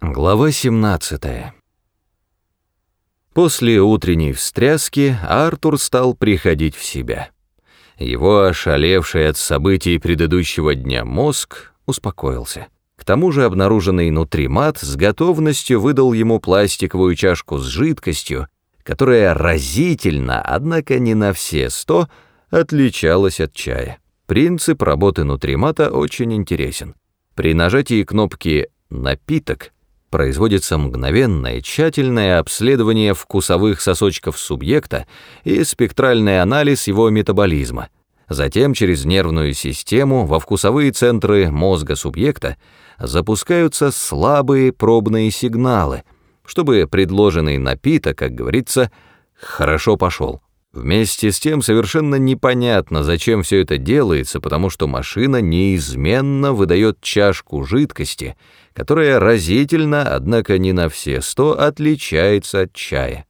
Глава 17 После утренней встряски Артур стал приходить в себя. Его ошалевший от событий предыдущего дня мозг успокоился. К тому же обнаруженный нутримат с готовностью выдал ему пластиковую чашку с жидкостью, которая разительно, однако не на все сто, отличалась от чая. Принцип работы нутримата очень интересен. При нажатии кнопки «Напиток» производится мгновенное тщательное обследование вкусовых сосочков субъекта и спектральный анализ его метаболизма. Затем через нервную систему во вкусовые центры мозга субъекта запускаются слабые пробные сигналы, чтобы предложенный напиток, как говорится, хорошо пошел. Вместе с тем совершенно непонятно, зачем все это делается, потому что машина неизменно выдает чашку жидкости, которая разительно, однако не на все сто, отличается от чая.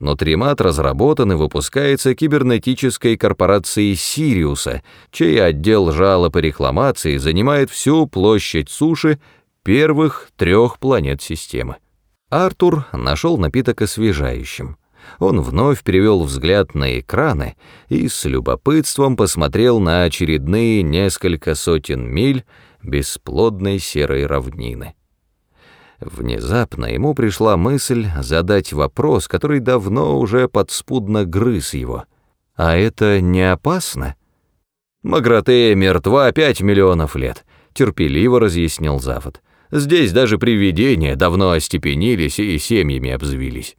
Нутримат разработан и выпускается кибернетической корпорацией Сириуса, чей отдел жалоб и рекламаций занимает всю площадь суши первых трех планет системы. Артур нашел напиток освежающим. Он вновь перевел взгляд на экраны и с любопытством посмотрел на очередные несколько сотен миль бесплодной серой равнины. Внезапно ему пришла мысль задать вопрос, который давно уже подспудно грыз его. «А это не опасно?» «Магратея мертва пять миллионов лет», — терпеливо разъяснил Завод. «Здесь даже привидения давно остепенились и семьями обзавелись».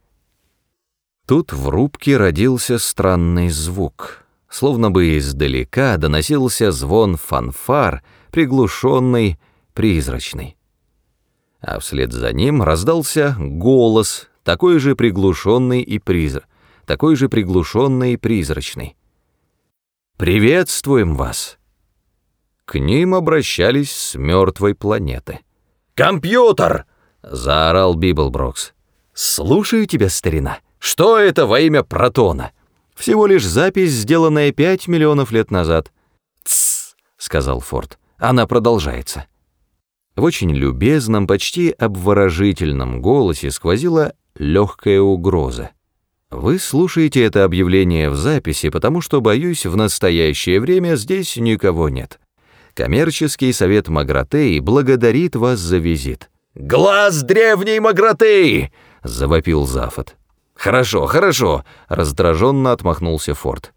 Тут в рубке родился странный звук. Словно бы издалека доносился звон фанфар, приглушенный, призрачный. А вслед за ним раздался голос, такой же приглушенный и призр, такой же приглушенный и призрачный. «Приветствуем вас!» К ним обращались с мертвой планеты. «Компьютер!» — заорал Библброкс. «Слушаю тебя, старина!» Что это во имя протона? Всего лишь запись, сделанная пять миллионов лет назад. «Тссс», — сказал Форд, — «она продолжается». В очень любезном, почти обворожительном голосе сквозила легкая угроза. Вы слушаете это объявление в записи, потому что, боюсь, в настоящее время здесь никого нет. Коммерческий совет Магратеи благодарит вас за визит. «Глаз древней Магратеи!» — завопил Зафот. «Хорошо, хорошо», — раздраженно отмахнулся Форд.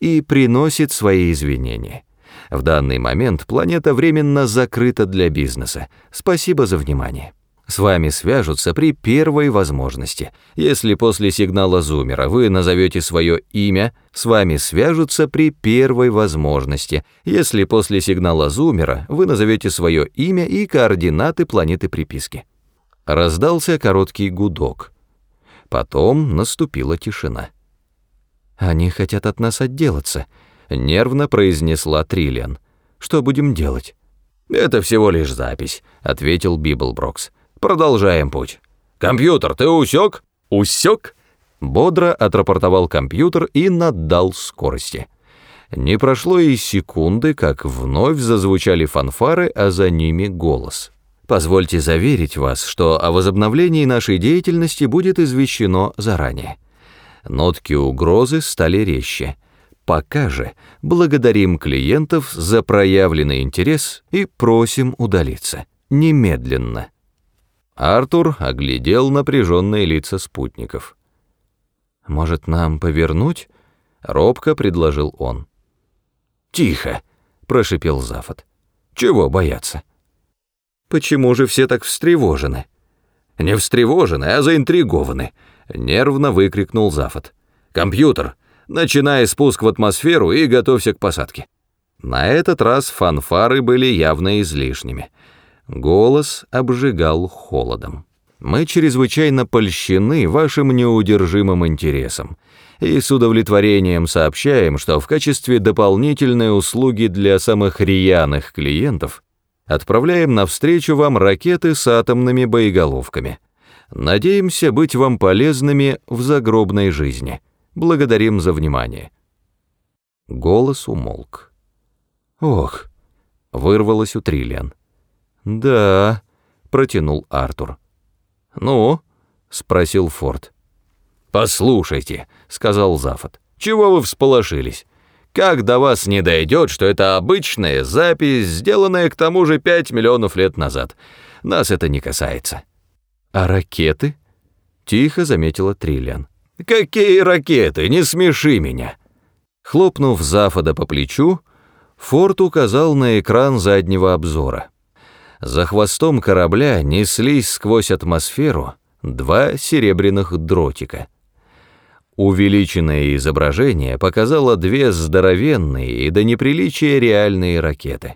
«И приносит свои извинения. В данный момент планета временно закрыта для бизнеса. Спасибо за внимание. С вами свяжутся при первой возможности. Если после сигнала зумера вы назовете свое имя, с вами свяжутся при первой возможности. Если после сигнала зумера вы назовете свое имя и координаты планеты приписки». Раздался короткий гудок. Потом наступила тишина. «Они хотят от нас отделаться», — нервно произнесла Триллиан. «Что будем делать?» «Это всего лишь запись», — ответил Библброкс. «Продолжаем путь». «Компьютер, ты усек?» «Усек?» Бодро отрапортовал компьютер и наддал скорости. Не прошло и секунды, как вновь зазвучали фанфары, а за ними голос. Позвольте заверить вас, что о возобновлении нашей деятельности будет извещено заранее. Нотки угрозы стали резче. Пока же благодарим клиентов за проявленный интерес и просим удалиться. Немедленно. Артур оглядел напряженные лица спутников. «Может, нам повернуть?» — робко предложил он. «Тихо!» — прошипел Зафот. «Чего бояться?» Почему же все так встревожены? Не встревожены, а заинтригованы, нервно выкрикнул Зафот. Компьютер, начинай спуск в атмосферу и готовься к посадке. На этот раз фанфары были явно излишними. Голос обжигал холодом. Мы чрезвычайно польщены вашим неудержимым интересом и с удовлетворением сообщаем, что в качестве дополнительной услуги для самых рьяных клиентов Отправляем навстречу вам ракеты с атомными боеголовками. Надеемся быть вам полезными в загробной жизни. Благодарим за внимание». Голос умолк. «Ох!» — вырвалось у Триллиан. «Да», — протянул Артур. «Ну?» — спросил Форд. «Послушайте», — сказал Зафот, — «чего вы всполошились? Как до вас не дойдет, что это обычная запись, сделанная к тому же пять миллионов лет назад? Нас это не касается». «А ракеты?» — тихо заметила Триллиан. «Какие ракеты? Не смеши меня!» Хлопнув Зафода по плечу, Форд указал на экран заднего обзора. За хвостом корабля неслись сквозь атмосферу два серебряных дротика. Увеличенное изображение показало две здоровенные и до неприличия реальные ракеты.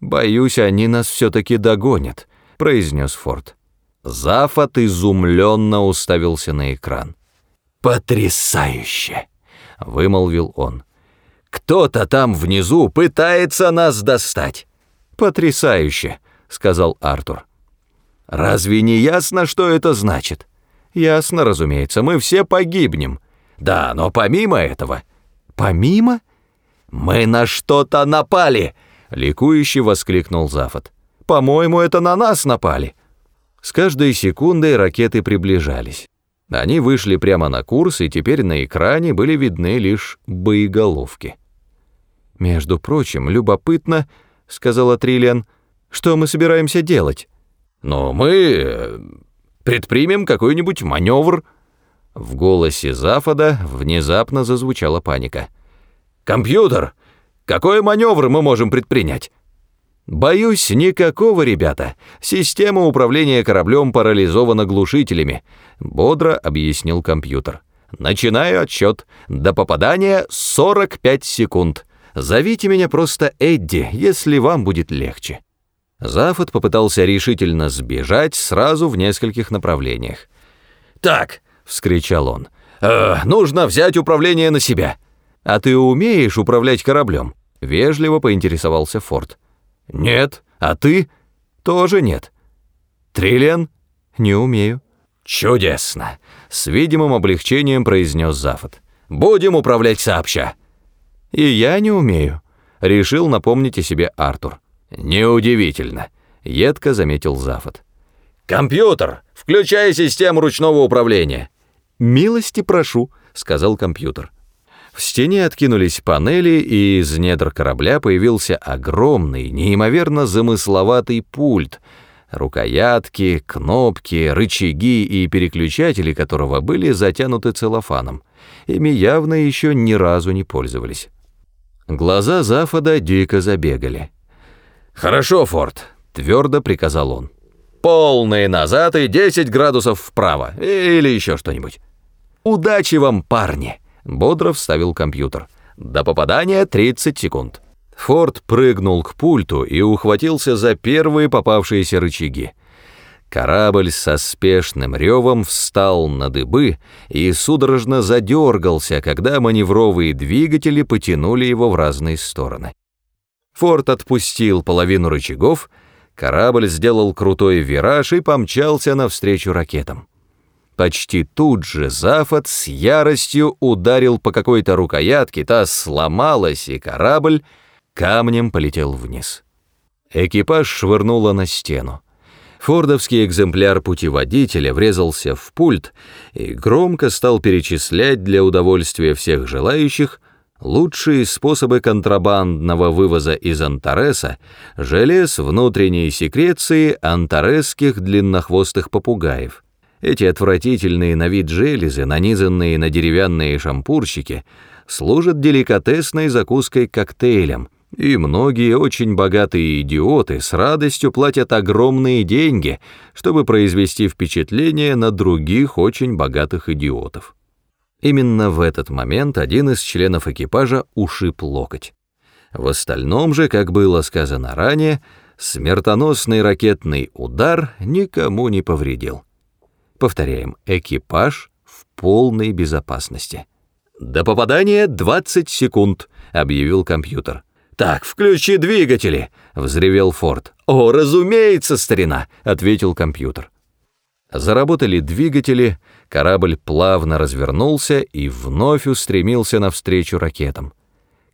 «Боюсь, они нас все-таки догонят», — произнес Форд. Зафот изумленно уставился на экран. «Потрясающе!» — вымолвил он. «Кто-то там внизу пытается нас достать!» «Потрясающе!» — сказал Артур. «Разве не ясно, что это значит?» «Ясно, разумеется, мы все погибнем». «Да, но помимо этого...» «Помимо?» «Мы на что-то напали!» — ликующе воскликнул Зафот. «По-моему, это на нас напали». С каждой секундой ракеты приближались. Они вышли прямо на курс, и теперь на экране были видны лишь боеголовки. «Между прочим, любопытно», — сказала Триллиан, — «что мы собираемся делать?» «Но мы э, предпримем какой-нибудь маневр». В голосе Зафода внезапно зазвучала паника. «Компьютер! Какой маневр мы можем предпринять?» «Боюсь, никакого, ребята. Система управления кораблем парализована глушителями», — бодро объяснил компьютер. «Начинаю отсчет. До попадания 45 секунд. Зовите меня просто Эдди, если вам будет легче». Зафот попытался решительно сбежать сразу в нескольких направлениях. «Так», — вскричал он, э, — «нужно взять управление на себя». «А ты умеешь управлять кораблем?» — вежливо поинтересовался Форд. «Нет. А ты?» «Тоже нет». «Триллиан?» «Не умею». «Чудесно!» — с видимым облегчением произнес Зафот. «Будем управлять сообща». «И я не умею», — решил напомнить о себе Артур. «Неудивительно», — едко заметил Зафот. «Компьютер, включай систему ручного управления». «Милости прошу», — сказал компьютер. В стене откинулись панели, и из недр корабля появился огромный, неимоверно замысловатый пульт, рукоятки, кнопки, рычаги и переключатели которого были затянуты целлофаном. Ими явно еще ни разу не пользовались. Глаза Зафода дико забегали. «Хорошо, Форд», — твердо приказал он. «Полные назад и 10 градусов вправо, или еще что-нибудь. Удачи вам, парни!» Бодро вставил компьютер. До попадания 30 секунд. Форд прыгнул к пульту и ухватился за первые попавшиеся рычаги. Корабль со спешным ревом встал на дыбы и судорожно задергался, когда маневровые двигатели потянули его в разные стороны. Форд отпустил половину рычагов, корабль сделал крутой вираж и помчался навстречу ракетам. Почти тут же Зафот с яростью ударил по какой-то рукоятке, та сломалась, и корабль камнем полетел вниз. Экипаж швырнуло на стену. Фордовский экземпляр путеводителя врезался в пульт и громко стал перечислять для удовольствия всех желающих лучшие способы контрабандного вывоза из Антареса желез внутренней секреции антаресских длиннохвостых попугаев. Эти отвратительные на вид железы, нанизанные на деревянные шампурщики, служат деликатесной закуской коктейлем, и многие очень богатые идиоты с радостью платят огромные деньги, чтобы произвести впечатление на других очень богатых идиотов. Именно в этот момент один из членов экипажа ушиб локоть. В остальном же, как было сказано ранее, смертоносный ракетный удар никому не повредил. Повторяем, экипаж в полной безопасности. «До попадания 20 секунд», — объявил компьютер. «Так, включи двигатели», — взревел Форд. «О, разумеется, старина», — ответил компьютер. Заработали двигатели, корабль плавно развернулся и вновь устремился навстречу ракетам.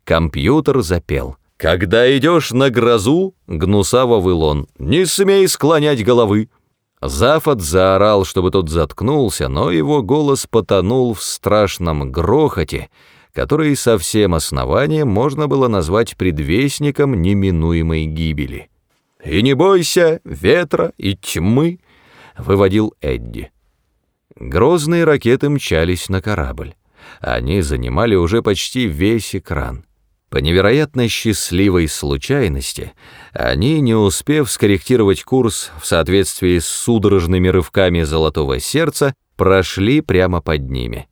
Компьютер запел. Когда идешь на грозу, гнусаво выл он, не смей склонять головы. Зафот заорал, чтобы тот заткнулся, но его голос потонул в страшном грохоте, который со всем основанием можно было назвать предвестником неминуемой гибели. «И не бойся ветра и тьмы», — выводил Эдди. Грозные ракеты мчались на корабль. Они занимали уже почти весь экран. По невероятно счастливой случайности, они, не успев скорректировать курс в соответствии с судорожными рывками золотого сердца, прошли прямо под ними.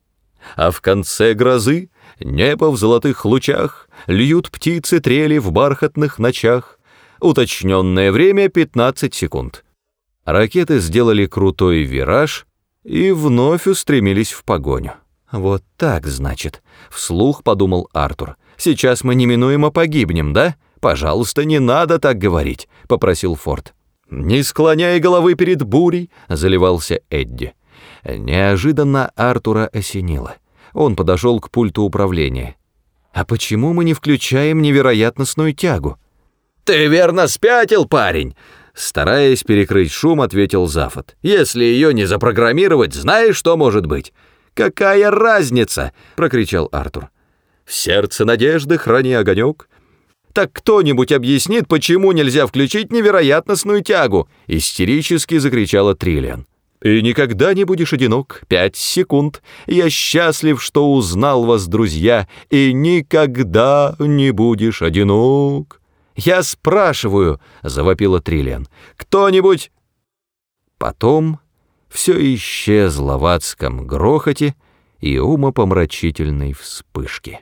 А в конце грозы небо в золотых лучах, льют птицы трели в бархатных ночах. Уточненное время 15 секунд. Ракеты сделали крутой вираж и вновь устремились в погоню. «Вот так, значит», — вслух подумал Артур. Сейчас мы неминуемо погибнем, да? Пожалуйста, не надо так говорить», — попросил Форд. «Не склоняй головы перед бурей», — заливался Эдди. Неожиданно Артура осенило. Он подошел к пульту управления. «А почему мы не включаем невероятностную тягу?» «Ты верно спятил, парень!» Стараясь перекрыть шум, ответил Зафот. «Если ее не запрограммировать, знаешь, что может быть?» «Какая разница?» — прокричал Артур. В сердце надежды храни огонек. Так кто-нибудь объяснит, почему нельзя включить невероятностную тягу?» Истерически закричала Триллиан. «И никогда не будешь одинок. Пять секунд. Я счастлив, что узнал вас, друзья, и никогда не будешь одинок». «Я спрашиваю», — завопила Триллиан, — «кто-нибудь...» Потом все исчезло в адском грохоте и умопомрачительной вспышке.